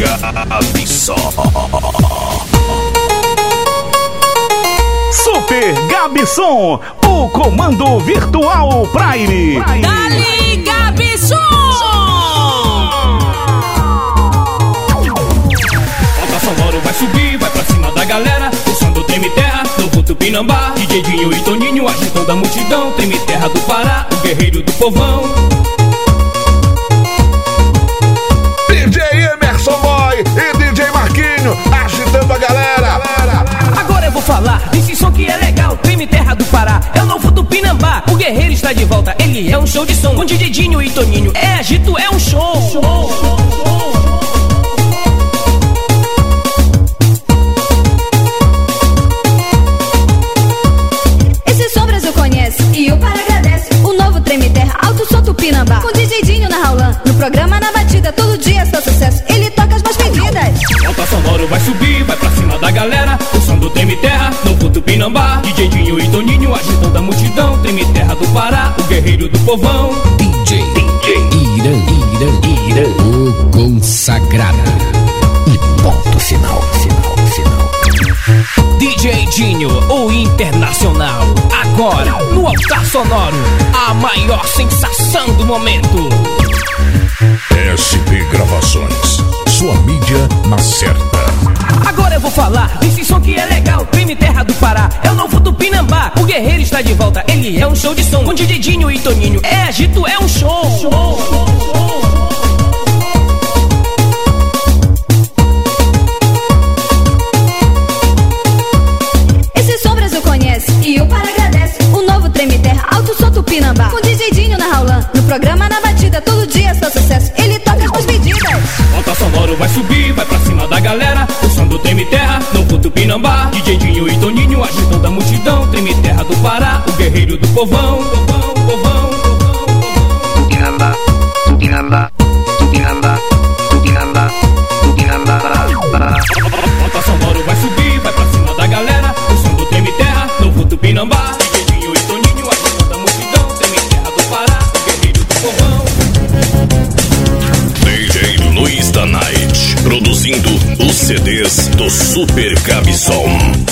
Gabson. Super Gabson, o comando virtual Prime. Prime. Dali Gabson! Alta sonoro vai subir, vai pra cima da galera. O som do Treme Terra, novo Tupinambá. DJ Dinho e Toninho agitando a multidão. Treme Terra do Pará, o guerreiro do povão. DJ Marquinho agitando a galera. Agora eu vou falar desse som que é legal. Treme Terra do Pará, é o novo Tupinambá. O guerreiro está de volta, ele é um show de som. Com DJ Dinho e Toninho, é agito, é um show. show, Brasil conhece e o Pará agradece. O novo Treme Terra, Alto Som Tupinambá. Com DJ Dinho na Raulan. No programa Na Batida, todo dia é seu sucesso. Ele toca pedidas. Alta sonoro vai subir, vai pra cima da galera. O som do Treme Terra, novo Tupinambá. DJ Dinho e Toninho agitando a multidão. Treme Terra do Pará, o guerreiro do povão. DJ, DJ, Irã, Irã, Irã, o consagrado. E ponto final, final, final. DJ Dinho, o internacional. Agora, no altar sonoro, a maior sensação do momento. SP Gravações, sua mídia na certa. Agora eu vou falar desse som que é legal. Prime Terra do Pará, é o novo Tupinambá. O guerreiro está de volta, ele é um show de som. Com DJ Dinho e Toninho, é agito, é um show. show, show, show. E o Pará agradece. O novo Treme Terra, Alto Som Tupinambá. Com DJ Dinho na Raulan. No programa Na Batida, todo dia é seu sucesso. Ele toca Alta sonoro vai subir, vai pra cima da galera. O som do Treme Terra, novo Tupinambá. DJ Dinho e Toninho agitando a multidão. Treme Terra do Pará, o guerreiro do povão, CDs do Super Gabson.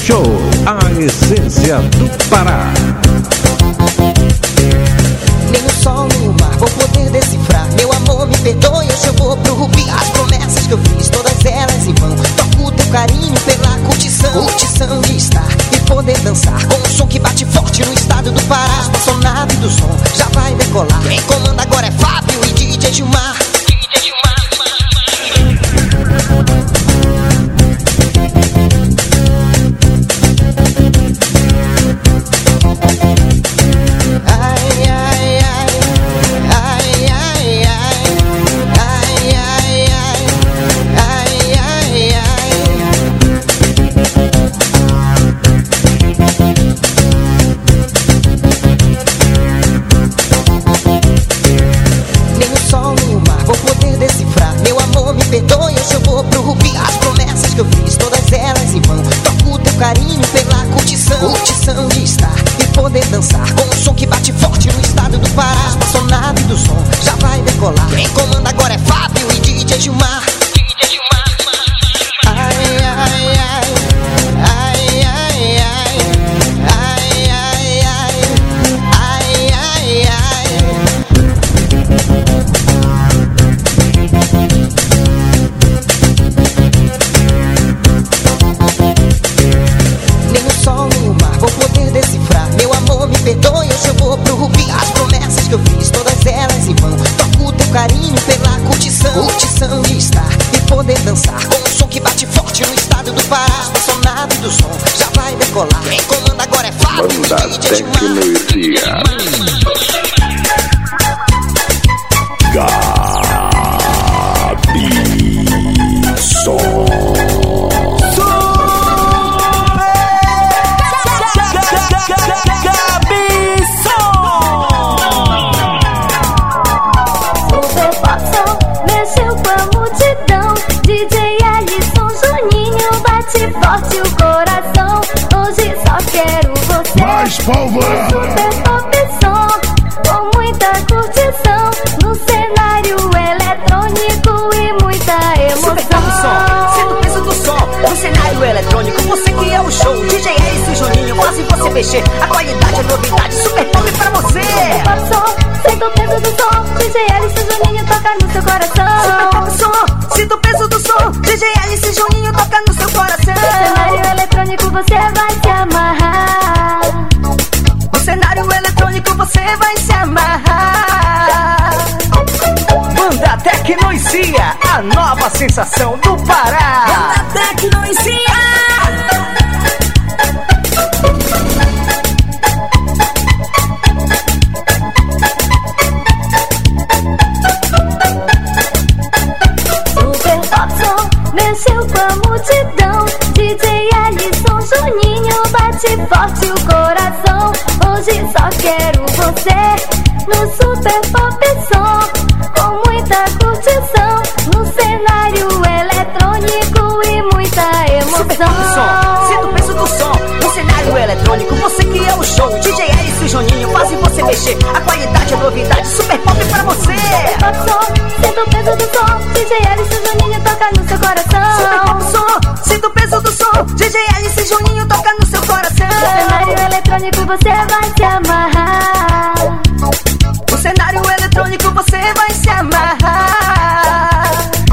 Show, a essência do Pará. Nem o sol, nem o mar vou poder decifrar. Meu amor, me perdoe, hoje eu vou pro rubi. As promessas que eu fiz, todas elas em vão. Toco o teu carinho pela curtição. Curtição de estar e poder dançar. Com um som que bate forte no estado do Pará. Espaçonave do som já vai decolar. Quem comanda agora é Fábio e DJ Gilmar. Thank you, Lucia. sensação. A qualidade é novidade, super pop pra você. Super pop som, sinto o peso do som. DJ Alice Juninho toca no seu coração. Super pop som, sinto o peso do som. DJ Alice Juninho toca no seu coração. O cenário eletrônico você vai se amarrar. O cenário eletrônico você vai se amarrar.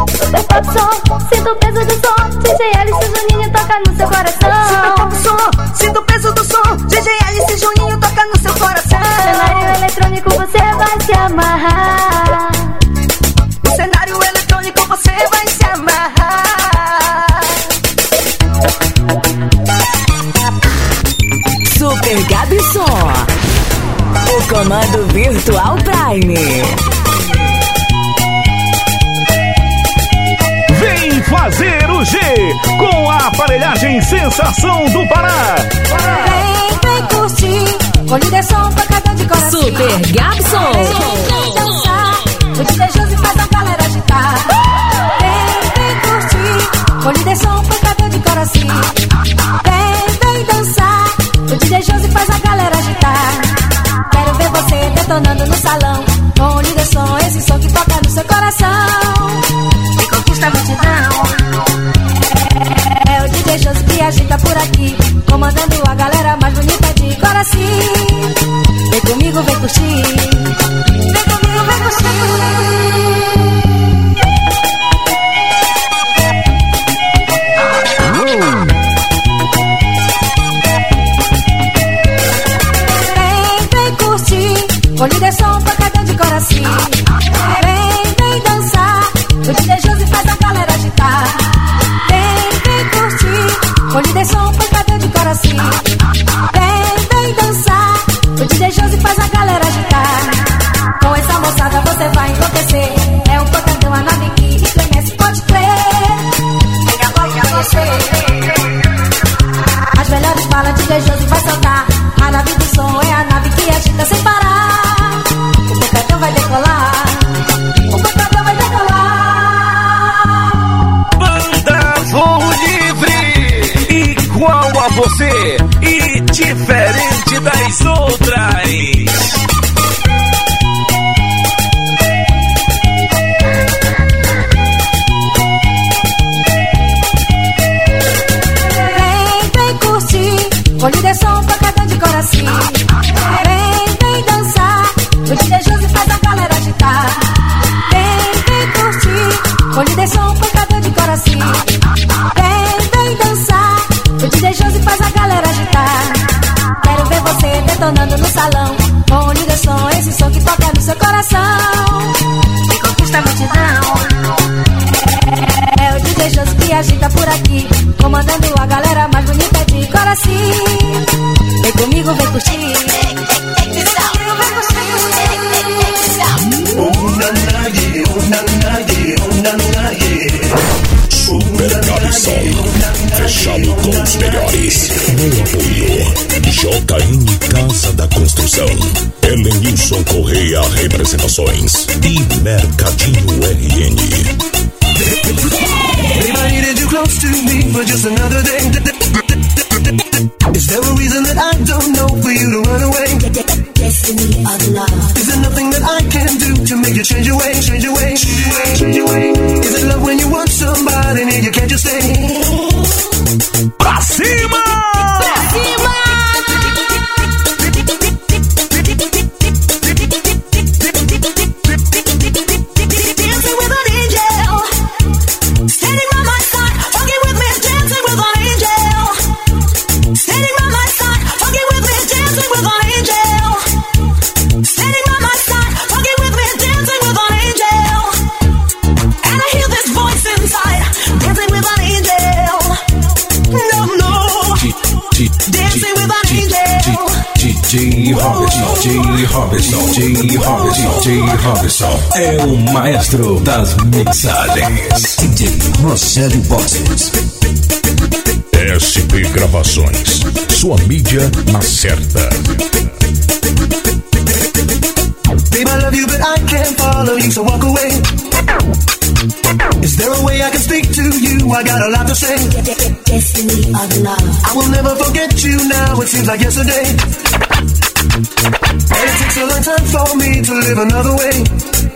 Super pop som, sinto o peso do som. DJ Alice Juninho toca no seu coração. Super pop som, sinto o peso programa do Virtual Prime. Vem fazer o G com a aparelhagem Sensação do Pará. Vem, vem curtir, colhe líder é som tocador de coração. Super Gabson. Vem dançar, o e faz a galera agitar. Vem, vem curtir, colhe líder é som tocador de coração. sonando no salão. Com ligação, esse som que toca no seu coração. E conquista a multidão. É, é o DJ deus que agita por aqui. Comandando a galera mais bonita de Coraci. Vem comigo, vem curtir. detonando no salão. E DJ Robson é o maestro das mixagens. DJ Rogério Bosses. SP Gravações. Sua mídia na certa. Babe, I love you, but I can't follow you, so walk away. Is there a way I can speak to you? I got a lot to say. Destiny of love. I will never forget you now, it seems like yesterday. It takes a long time for me to live another way.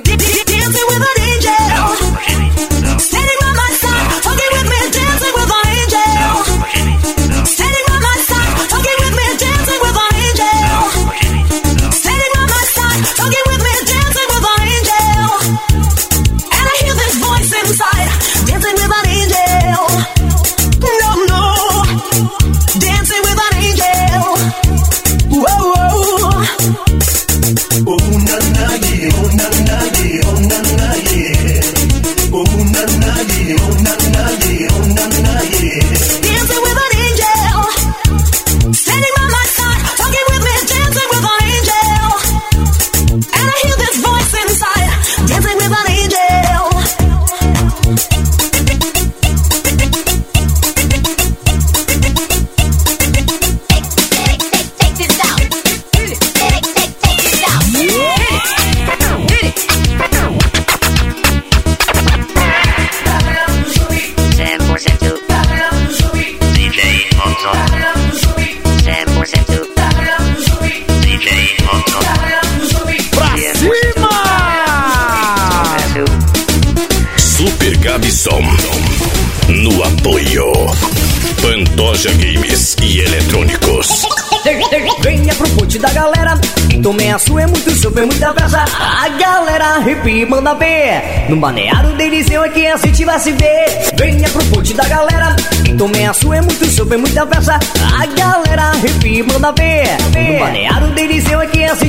A galera arrepia manda ver. No balneário deles eu assim te vai se ver. Venha pro ponte da galera, tomem a sua, é muito super, muita festa. A galera arrepia manda ver. No balneário deles eu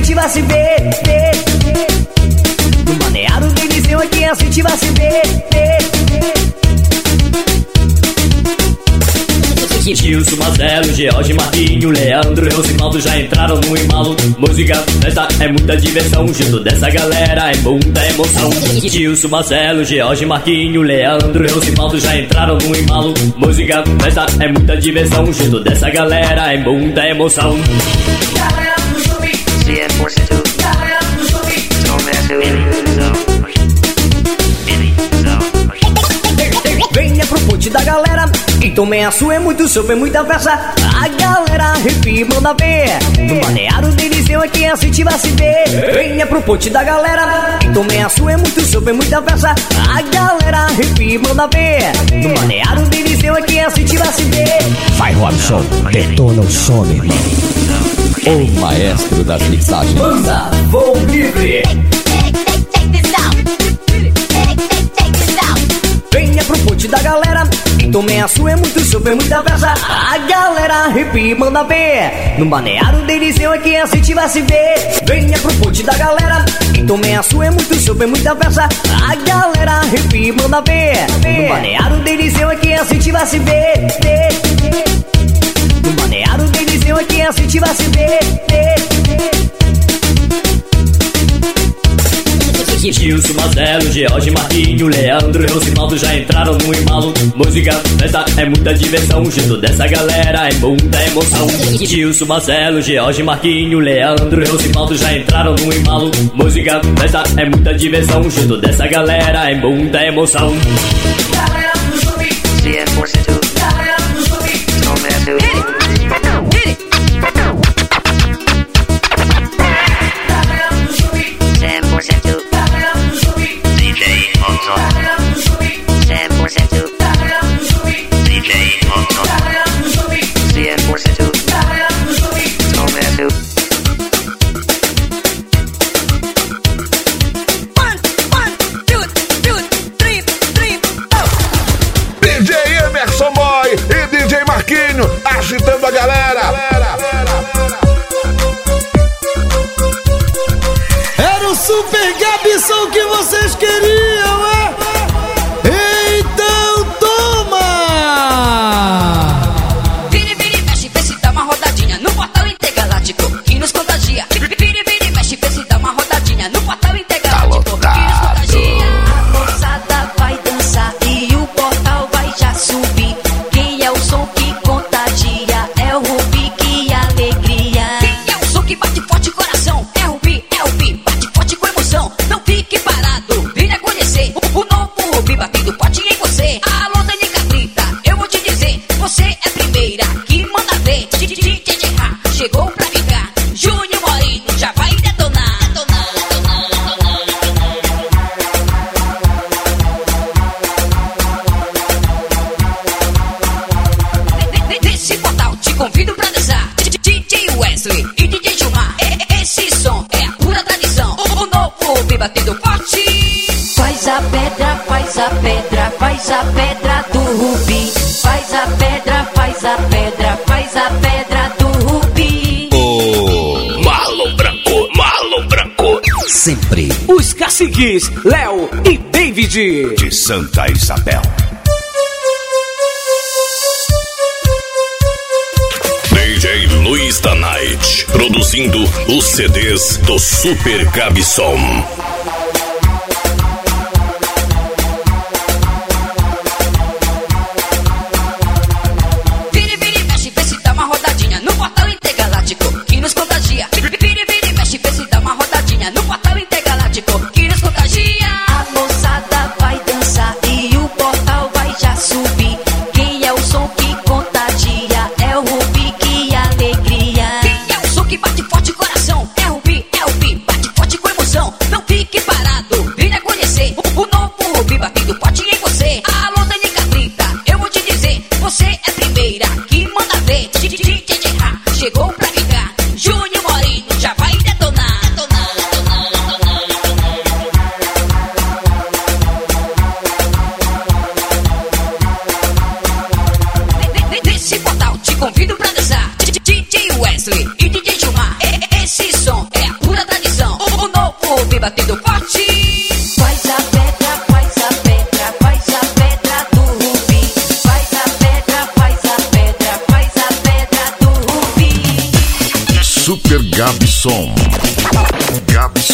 te vai se ver. ver. No balneário deles eu aqui assim te vai se ver. ver, Gilson, Marcelo, George, Marquinho, Leandro e Rosimaldo já entraram no embalo. Música, festa é muita diversão. Junto dessa galera é muita emoção. Gilson, Marcelo, George, Marquinho, Leandro e Rosimaldo já entraram no embalo. Música, festa é muita diversão. Junto dessa galera é muita emoção. Tomem a sua, é muito super, muita festa. A galera arrepia manda ver. No balneário deles eu aqui assim te vai se ver. Venha pro ponte da galera e tomem a sua, é muito super, muita festa. A galera arrepia manda ver. No balneário deles eu aqui assim te vai se ver. Vai, Robson. Detona o som, irmão. O maestro das mixagens. Banda Voo Livre. Venha é pro ponte da galera. Tomei a sua, é muito chuva, é muita brasa. A galera arrepia e manda ver. No balneário deles eu é que a se ver. Venha é pro ponte da galera. Tomei a sua, é muito chuva, é muita brasa. A galera arrepia e manda ver. No balneário deles eu é que a se ver. ver. No balneário deles eu é que a se ver. ver. Gilson, Marcelo, George, Marquinho, Leandro e Rosimaldo já entraram no embalo. Música, festa, é muita diversão. Junto dessa galera é muita emoção. Gilson, Marcelo, George, Marquinho, Leandro e Rosimaldo já entraram no embalo. Música, festa, é muita diversão. Junto dessa galera é muita emoção. galera. Era o Super Gabson que vocês queriam. Sigues, Léo e David. De Santa Isabel. DJ Luiz da Night, produzindo os CDs do Super Gabson.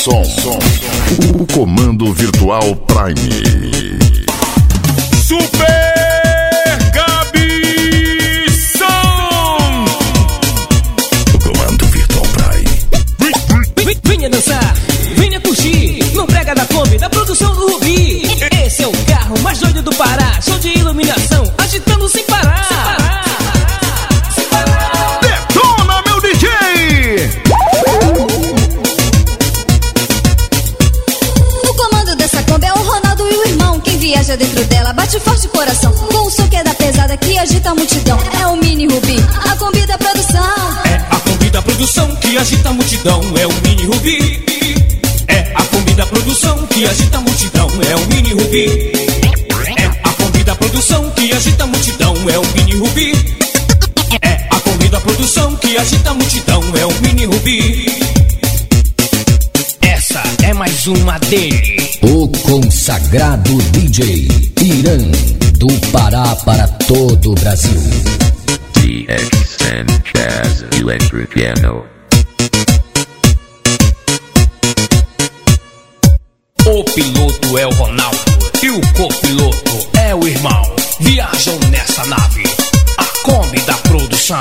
som. O comando virtual Prime. coisa dentro dela bate forte o coração. Com o som que é da pesada que agita a multidão. É o Mini Rubi, a Combi da produção. É a Combi da produção que agita a multidão. É o Mini Rubi. É a Combi da produção que agita a multidão. É o Mini Rubi. É a Combi da produção que agita a multidão. É o Mini Rubi. É a Combi da produção que agita a multidão. É o Mini Rubi. Essa é mais uma dele. O consagrado DJ Irã, do Pará para todo o Brasil. DXN Jazz Electric Piano. O piloto é o Ronaldo e o copiloto é o irmão. Viajam nessa nave, a Kombi da produção.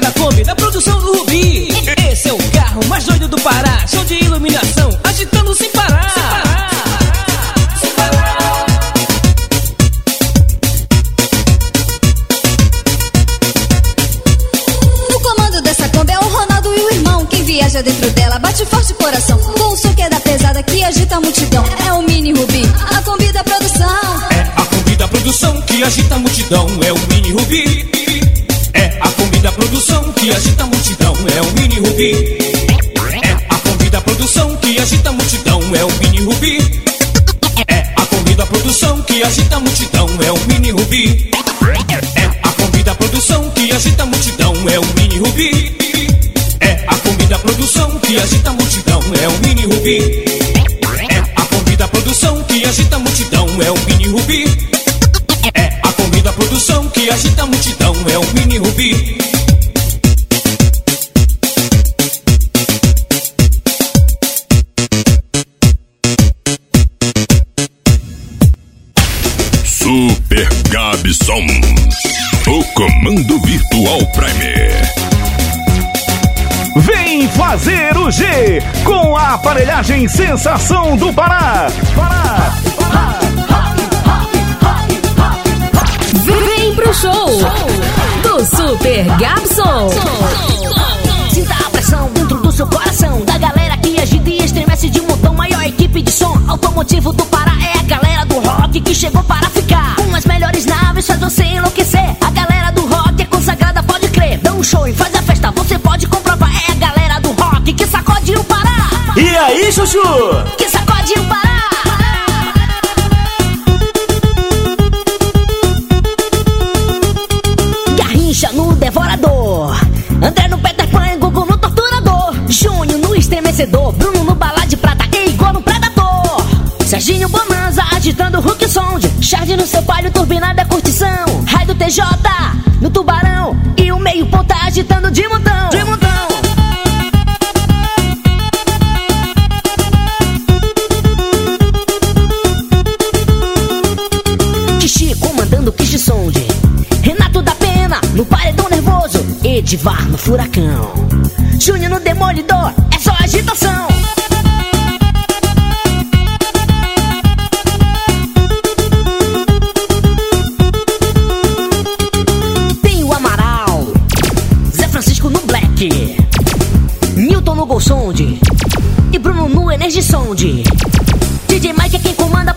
Da Kombi, da produção do Rubi Esse é o carro mais doido do Pará Show de iluminação, agitando sem parar Sem parar O comando dessa Kombi é o Ronaldo e o irmão. Quem viaja dentro dela bate forte o coração. Com o som que é da pesada que agita a multidão. É o Mini Rubi, a Kombi da produção. A Kombi da produção que agita a multidão é o Mini Rubi. Produção que agita a multidão é o Mini Rubi. É a Kombi da produção que agita a multidão é o Mini Rubi. É a Kombi da produção que agita a multidão é o Mini Rubi. É a Kombi da produção que agita a multidão é o Mini Rubi. É a Kombi da produção que agita a multidão é o Mini Rubi. É a Kombi da produção que agita a multidão é o Mini Rubi. É a Kombi da produção que agita a multidão é o Mini Rubi. Super Gabson. O comando virtual Prime. Vem fazer o G com a aparelhagem Sensação do Pará. Pará. Vem pro show do Super Gabson. Sinta a pressão dentro do seu coração Da galera que agita e estremece de montão Maior equipe de som automotivo do Pará É a galera do rock que chegou para você enlouquecer. A galera do rock é consagrada, pode crer. Dá um show e faz a festa, você pode comprovar. É a galera do rock que sacode o Pará. E aí, Chuchu? Que sacode o Pará. Garrincha no Devorador. André no Peter Pan, Gugu no Torturador. Júnior no Estremecedor. Bruno no Bala de Prata e Igor no Predador. Serginho Bonanza Charge no seu palio, turbinada curtição. Raio do TJ no Tubarão. E o meio ponta agitando de montão. De montão. Kishi comandando Kishi Sound Renato da Pena no paredão nervoso. Edivar no furacão. Júnior no demolidor É só agitação Energy Sound DJ Mike é quem comanda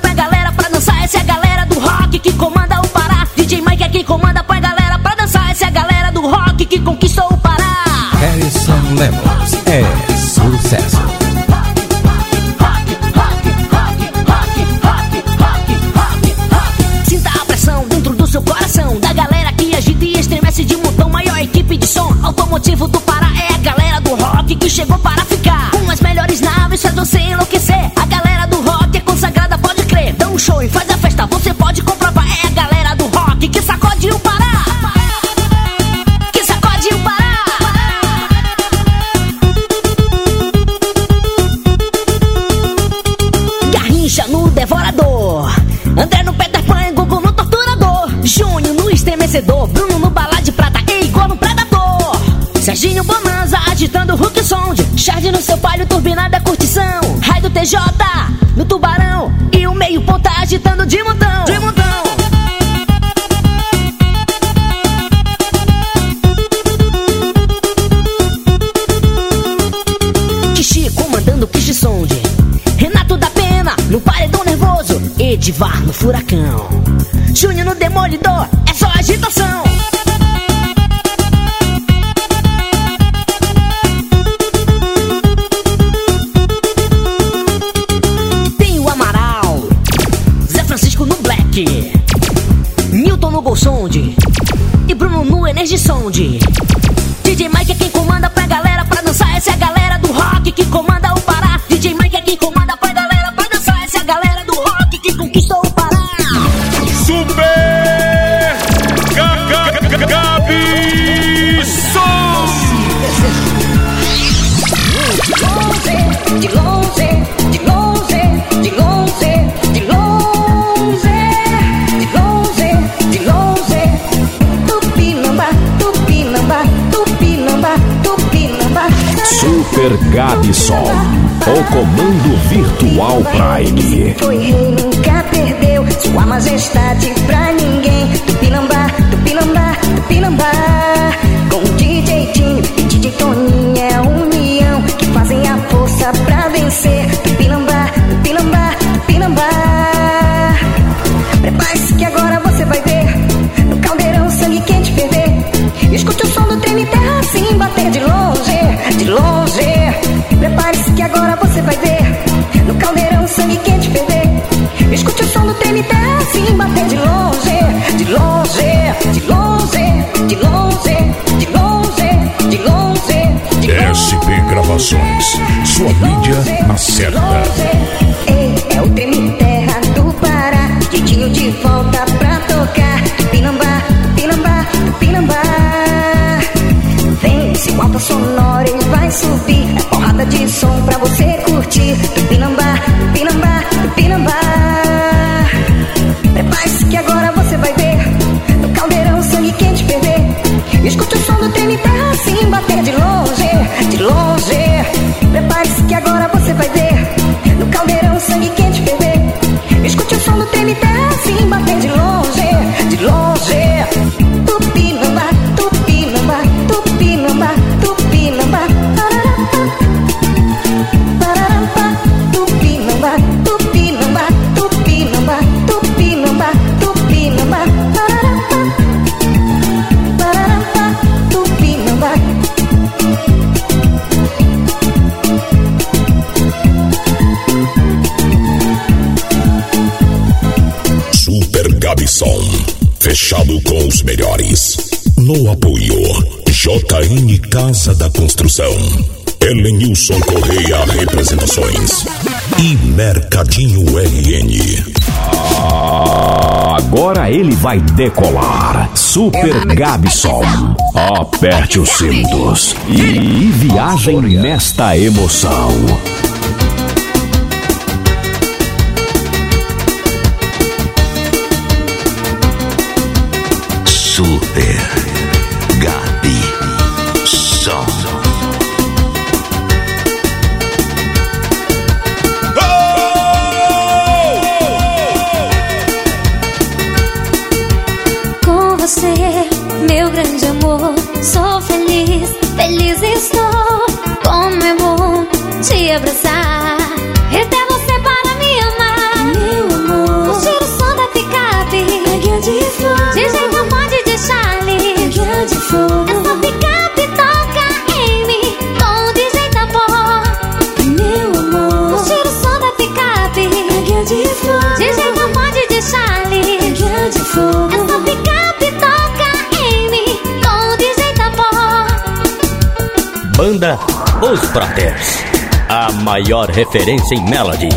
No Tubarão E o meio ponta agitando de montão. De montão. Kishi comandando Kishi Sound Renato da Pena no paredão nervoso. Edivar no furacão. Júnior no demolidor É só agitação E Bruno no Uber Gabson, o comando virtual Prime. Foi rei, nunca perdeu sua majestade pra ninguém. Sua mídia na certa. É o treme terra do Pará. Didinho de volta pra tocar. Pinambá, pinambá, pinambá. Vem, se bota sonora, ele vai subir. É porrada de som pra você No apoio, JN Casa da Construção. Helenilson Correia Representações e Mercadinho RN. Ah, agora ele vai decolar. Super Gabson. Aperte os cintos e viagem nesta emoção. Brothers, a maior referência em Melody.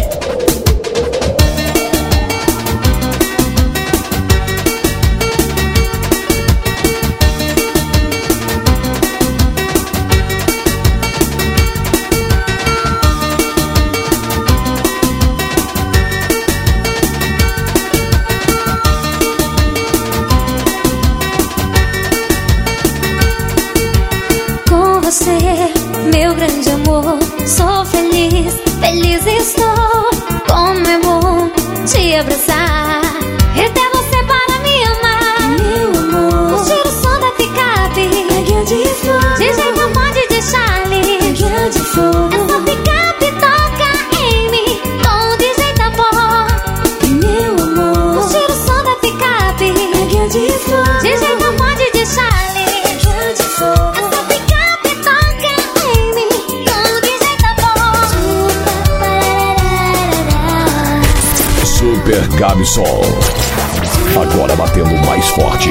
Agora batendo mais forte.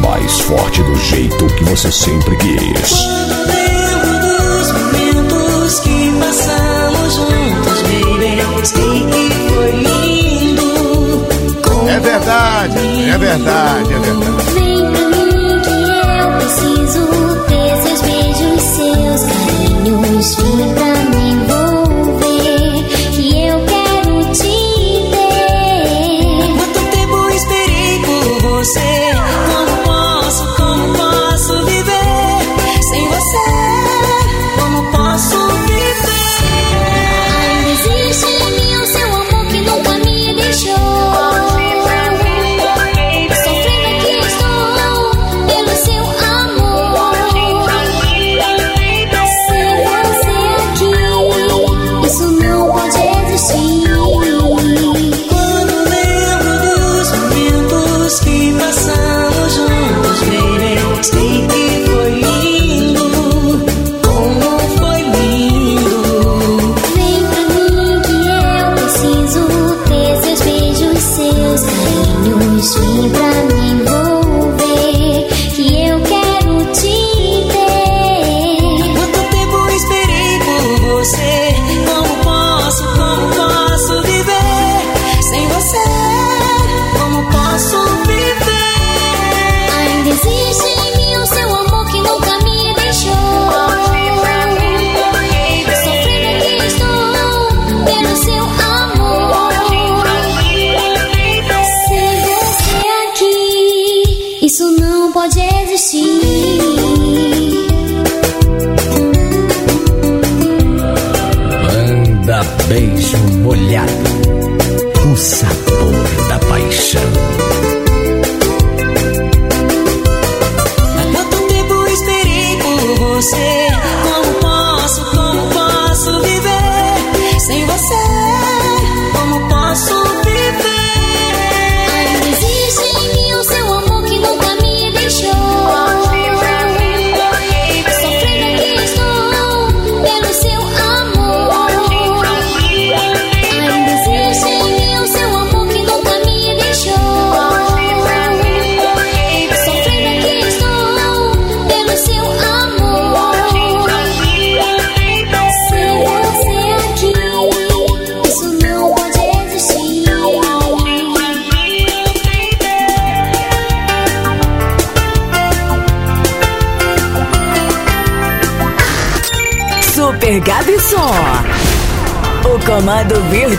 Mais forte do jeito que você sempre quis. É verdade, é verdade, é verdade.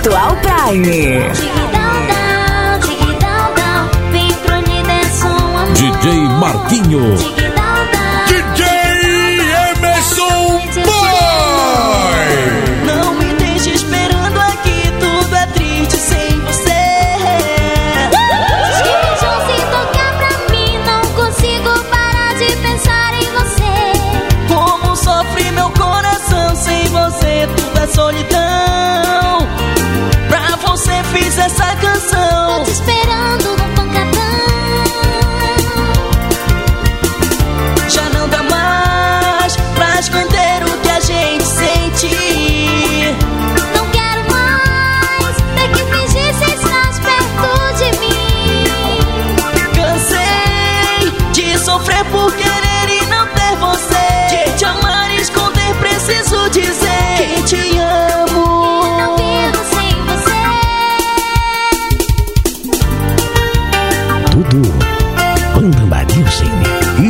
Atual Prime.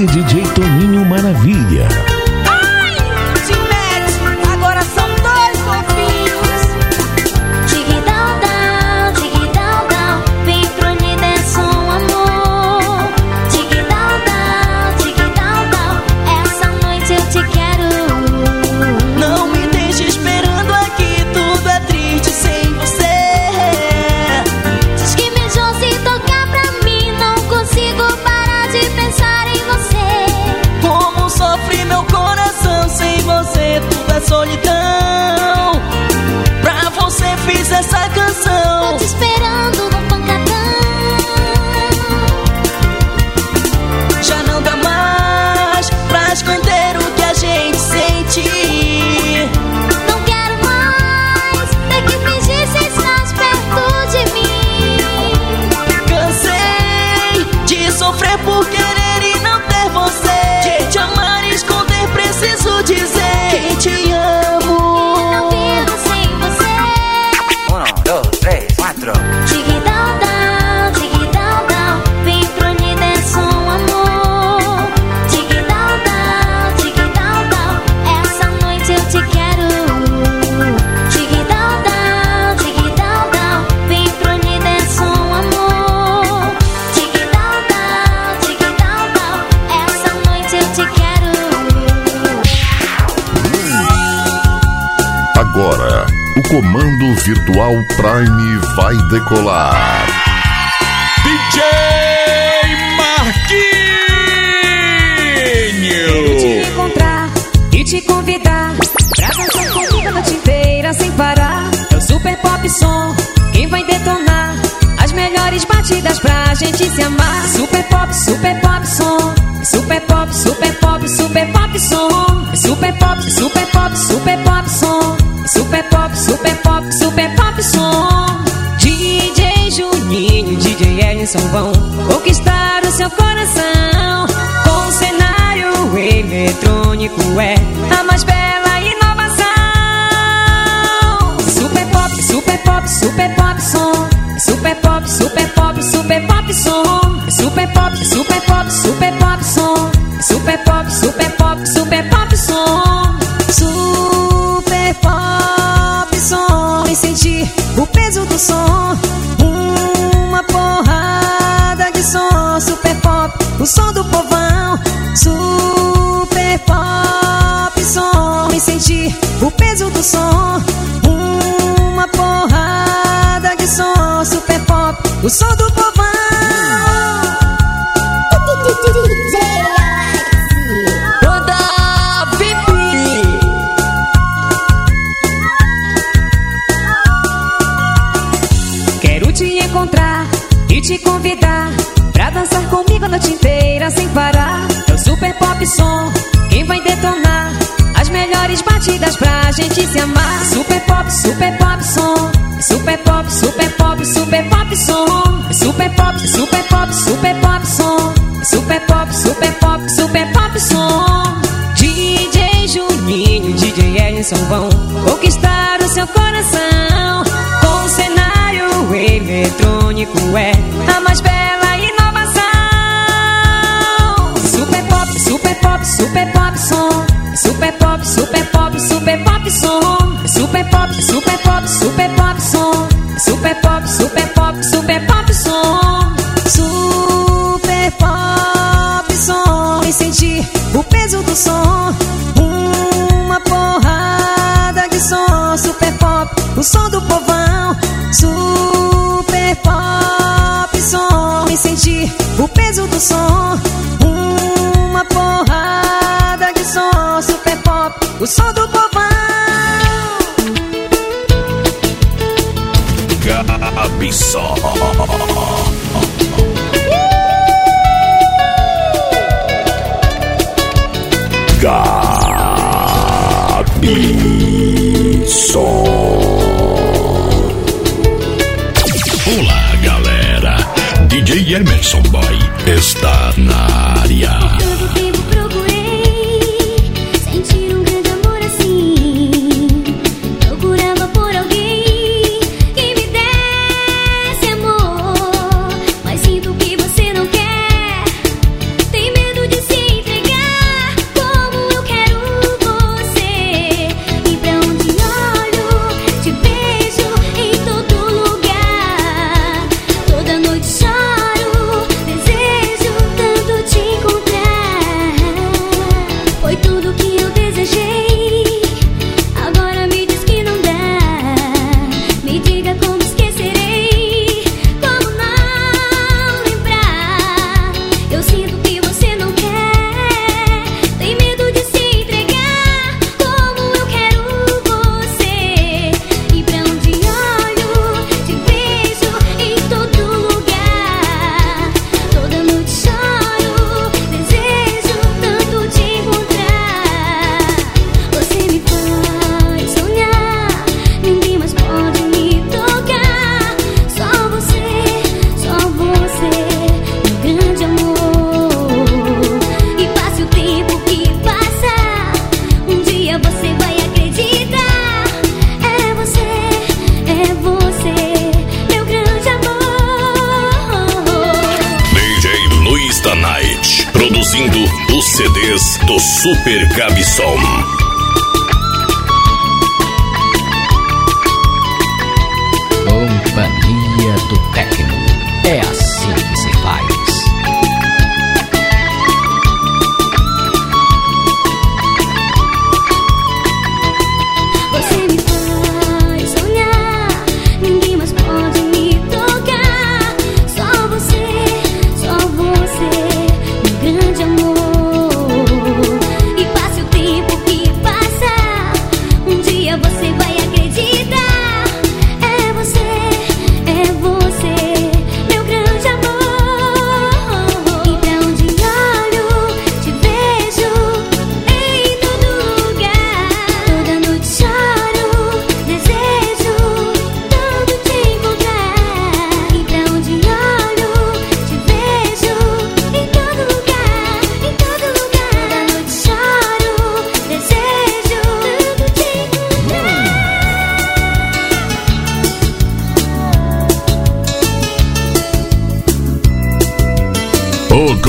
DJ Toninho Maravilha. Virtual Prime vai decolar. DJ Marquinhos! Quero te encontrar e te convidar pra fazer comigo a noite inteira sem parar. É o super pop som, quem vai detonar? As melhores batidas pra gente se amar. Super pop, super pop som. Super pop, super pop, super pop som. Super pop, super pop, super pop pensam vão conquistar o seu coração. Com o cenário eletrônico é a mais bela inovação. Super pop, super pop, super pop som. Super pop, super pop, super pop som. Super pop, super o som do povão. Banda VIP. Quero te encontrar e te convidar pra dançar comigo a noite inteira sem parar. É o super pop som, quem vai detonar? As melhores batidas pra gente se amar. Super pop, super pop sabe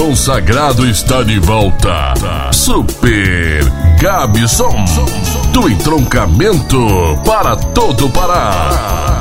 consagrado está de volta. Super Gabson, do entroncamento para todo o Pará.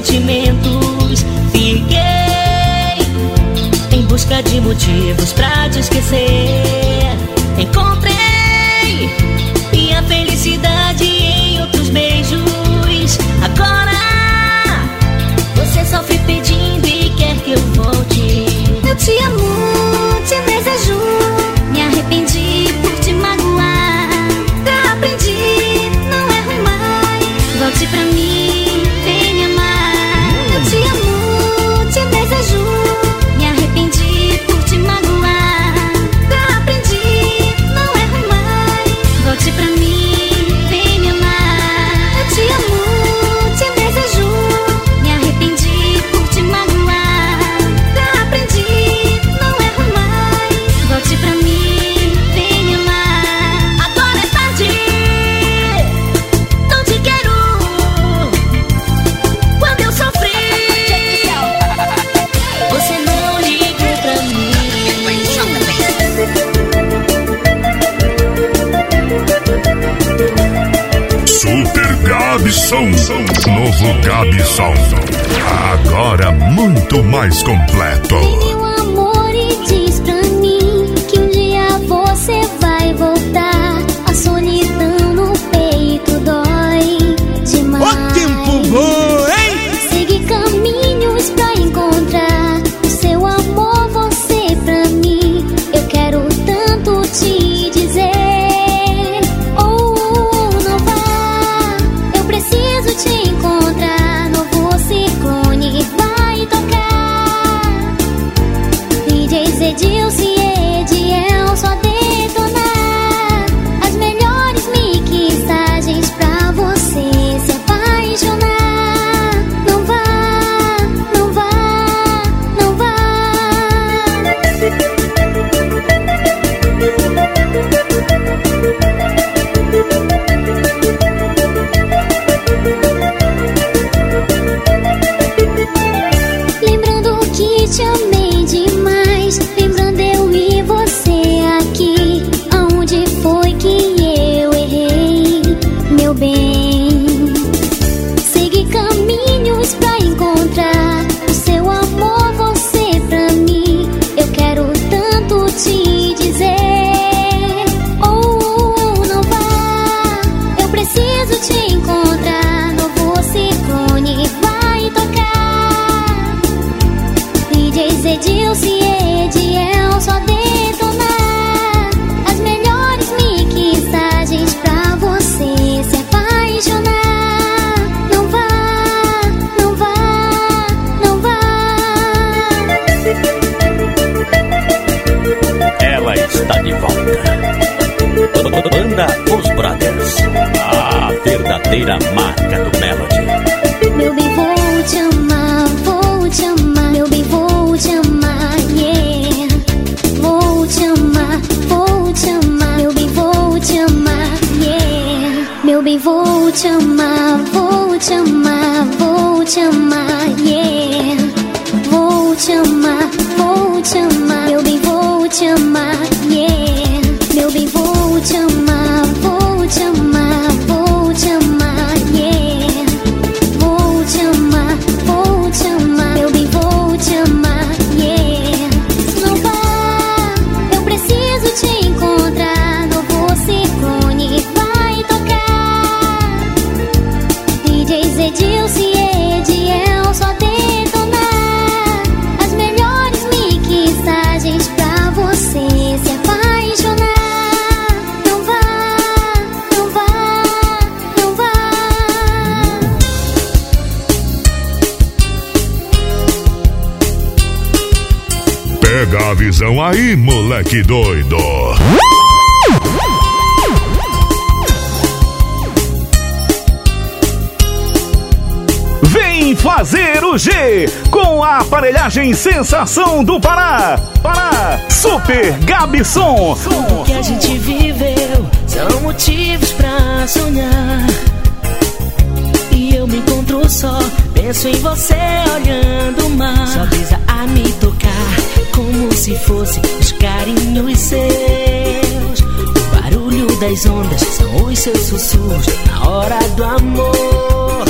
sentimentos. Fiquei em busca de motivos pra te esquecer. som, novo Gabi Som. Agora muito mais completo. que doido! Vem fazer o G com a aparelhagem Sensação do Pará. Pará, Super Gabson. Tudo que a gente viveu são motivos pra sonhar. E eu me encontro só, penso em você olhando o mar. Só brisa a me tocar, como se fosse as ondas, ouça o sussurro na hora do amor.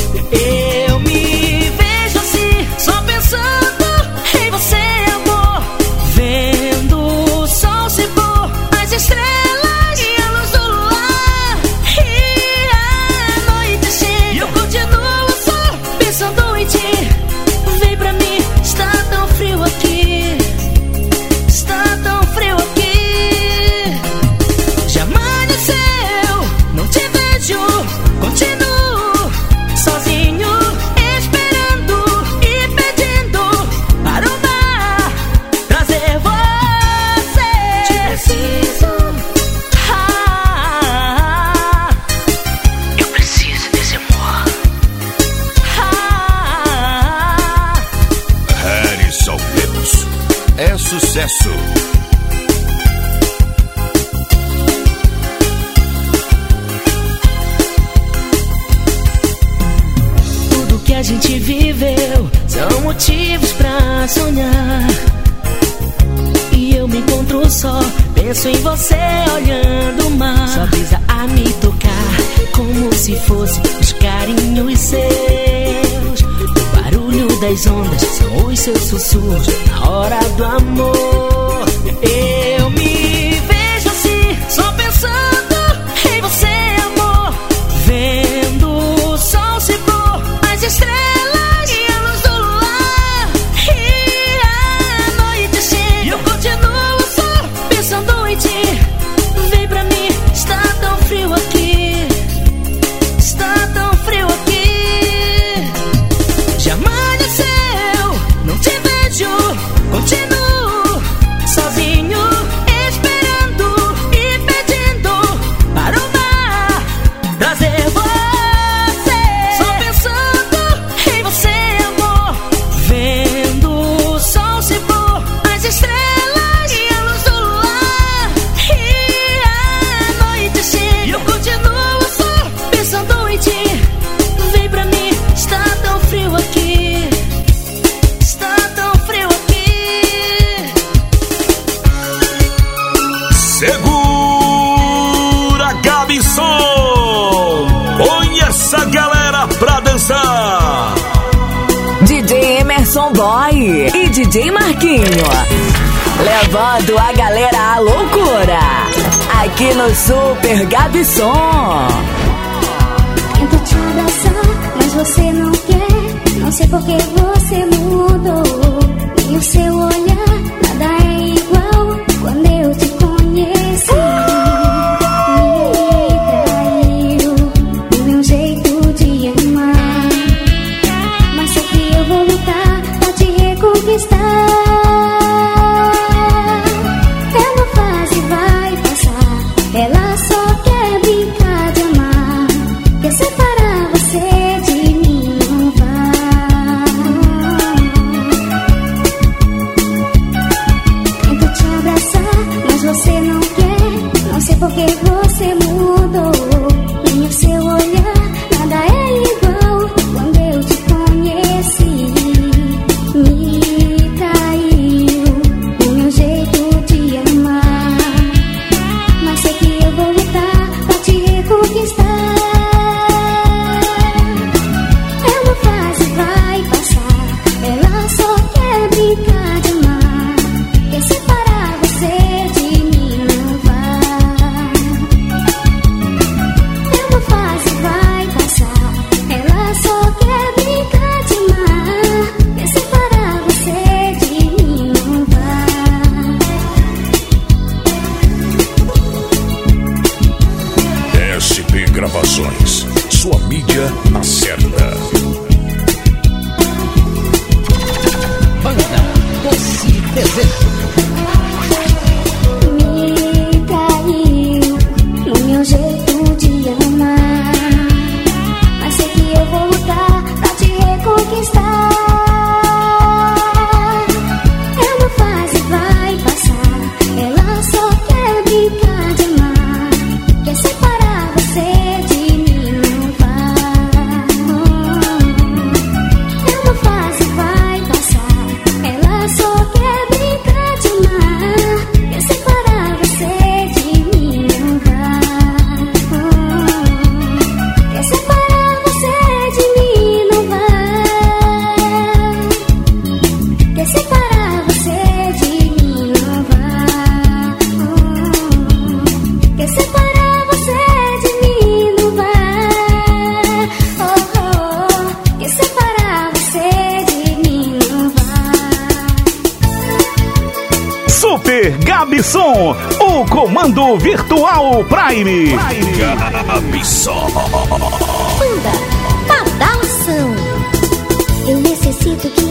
suas ondas são os seus sussurros na hora do amor. DJ Marquinho. Levando a galera à loucura. Aqui no Super Gabi Som. Tento te abraçar, mas você não quer. Não sei por que você mudou. E o seu olhar, nada é Virtual Prime. Carabiçó. Banda, tá Eu necessito que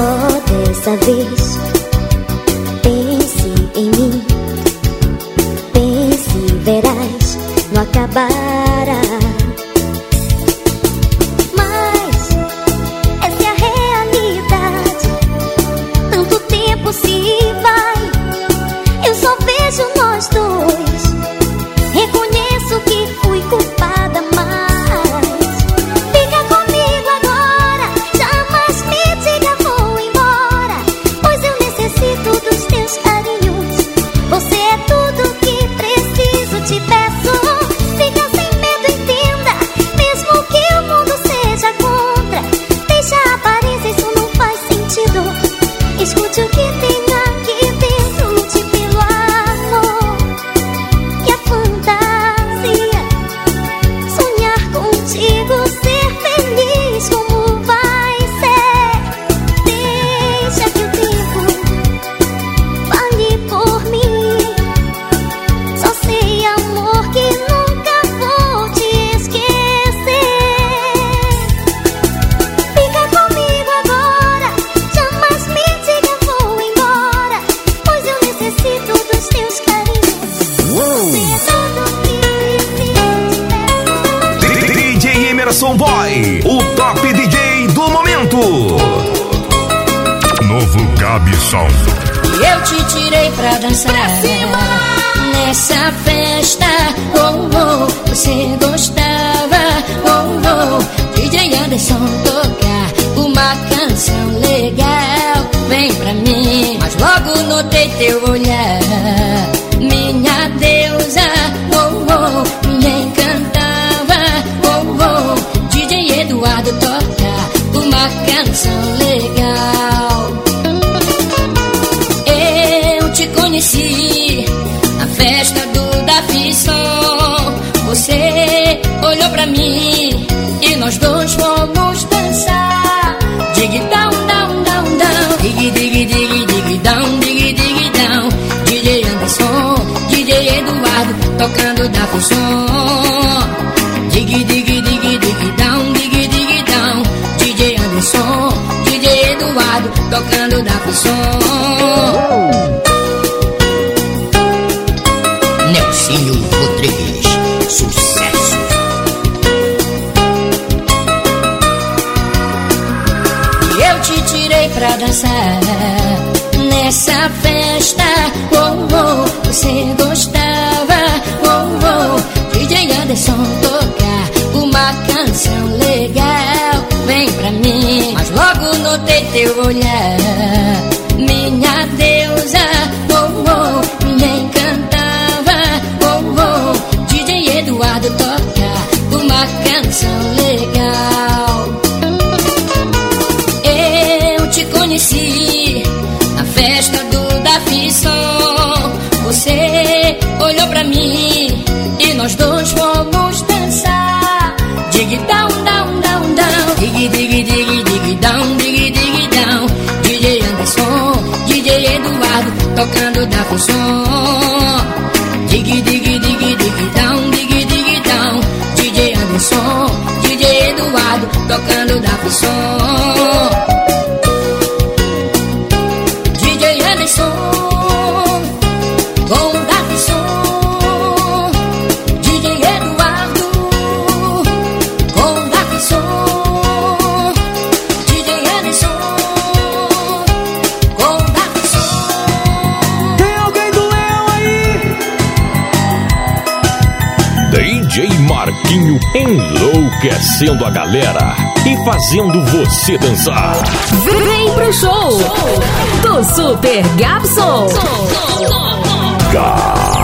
So dessa vez. trazendo a galera e fazendo você dançar. Vem pro show do Super Gabson. Gabson.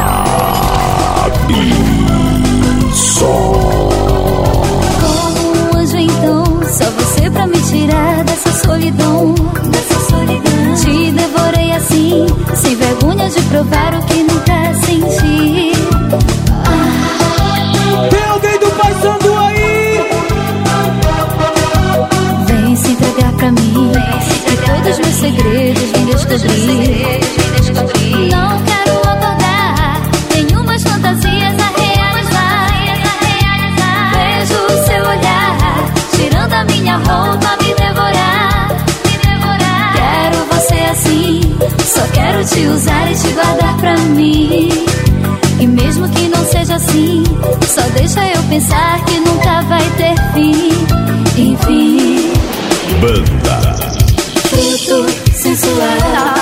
Como anjo então, só você pra me tirar dessa solidão, dessa solidão. Te devorei assim, sem vergonha de provar o que nunca senti. Ah. pra mim. E todos meus segredos me descobrir. Não quero acordar, tenho umas fantasias a realizar. Vejo o seu olhar, tirando a minha roupa, me devorar. Quero você assim, só quero te usar e te guardar pra mim. E mesmo que não seja assim, só deixa eu pensar que nunca vai ter fim. Enfim. Banda. Tudo sensual.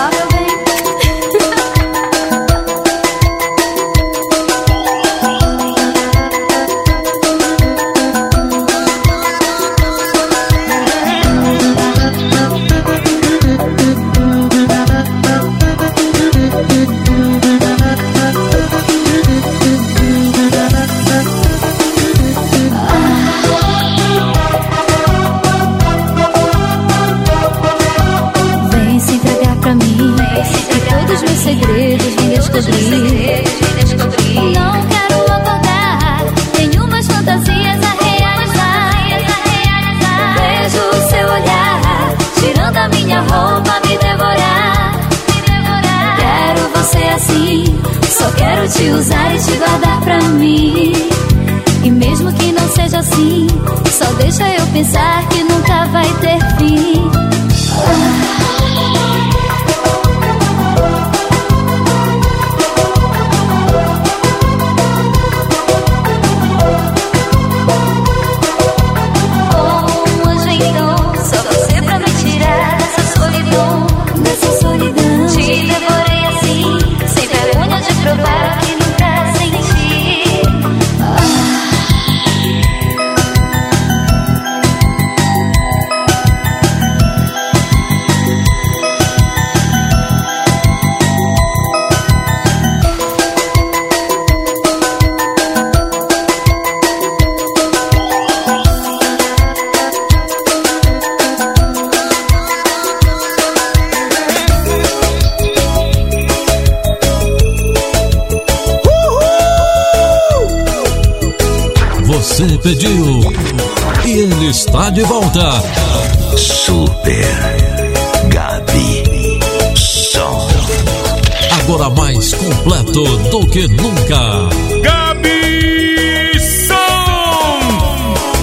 agora mais completo do que nunca. Gabi Som!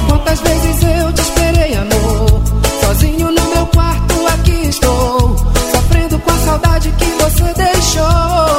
Quantas vezes eu te esperei, amor? Sozinho no meu quarto, aqui estou. Sofrendo com a saudade que você deixou.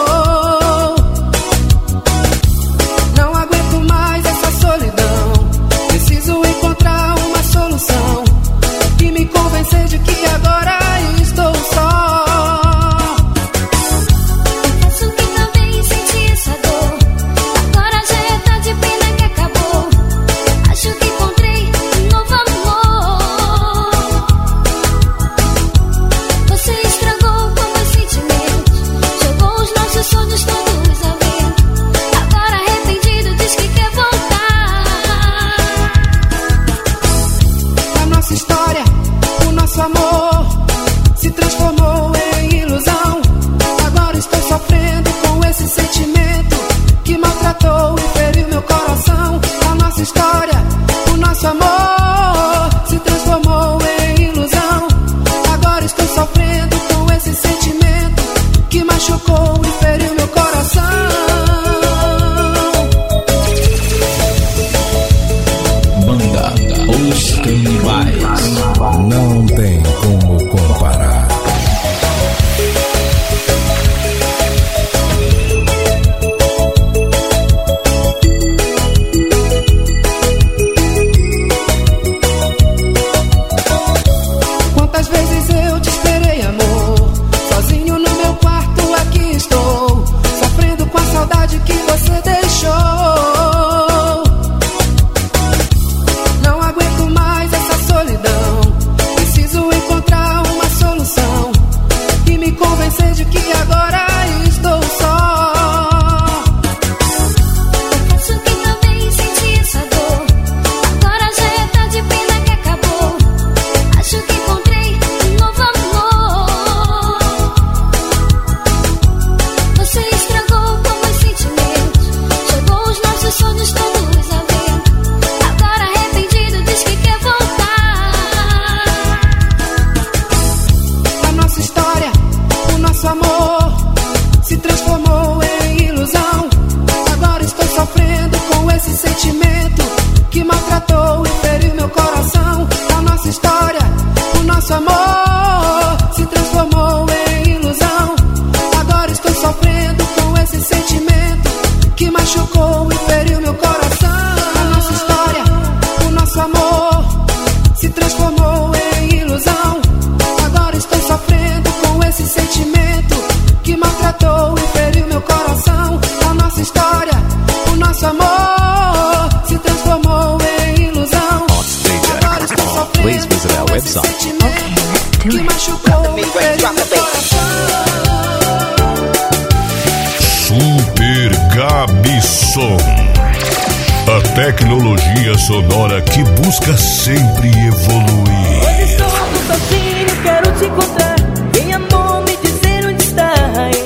Tecnologia sonora que busca sempre evoluir. Hoje estou no sozinho, quero te encontrar. Vem amor, me dizer onde estás.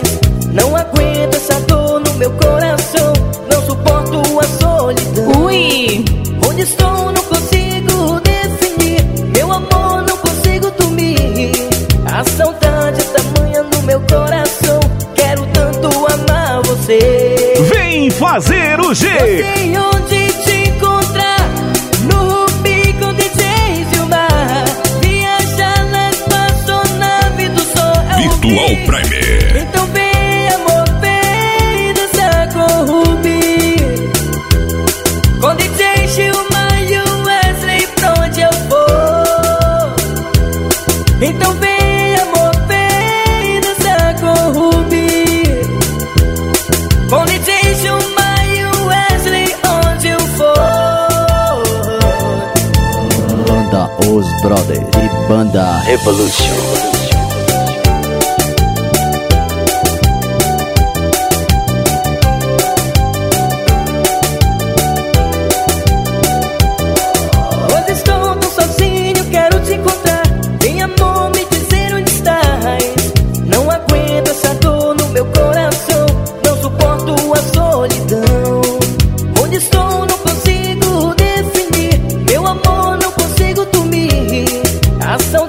Não aguento essa dor no meu coração. Não suporto a solidão. Ui! Onde estou, não consigo definir. Meu amor, não consigo dormir. A saudade tamanha no meu coração. Quero tanto amar você. Vem fazer o G! Você Atual Prime. Então vem, amor, vem dançar Saco o Rubi. Com DJ e o Wesley, pra onde eu vou? Então vem, amor, vem dançar Saco o Rubi. Com DJ e o Wesley, onde eu vou? Banda Os Brothers e Banda Revolution. coração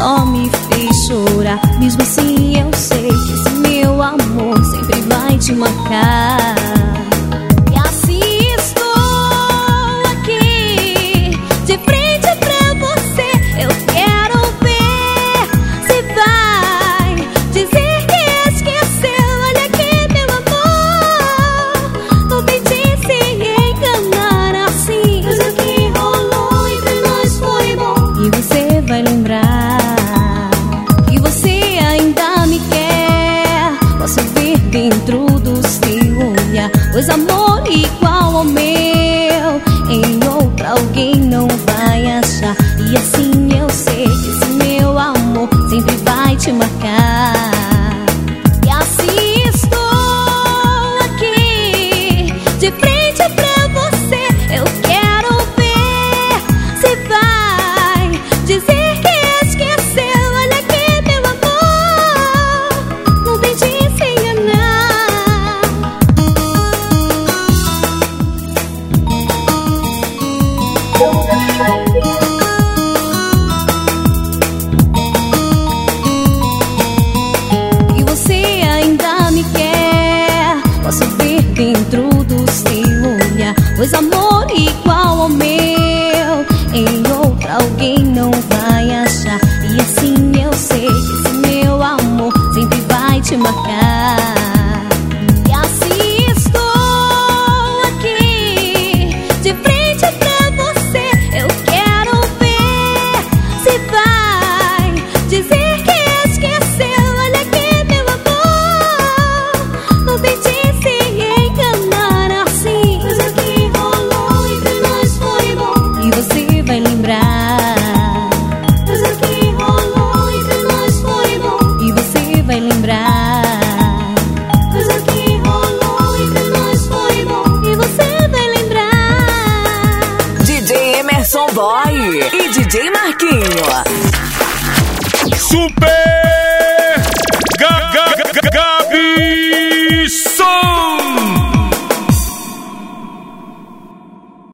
só me fez chorar. Mesmo assim,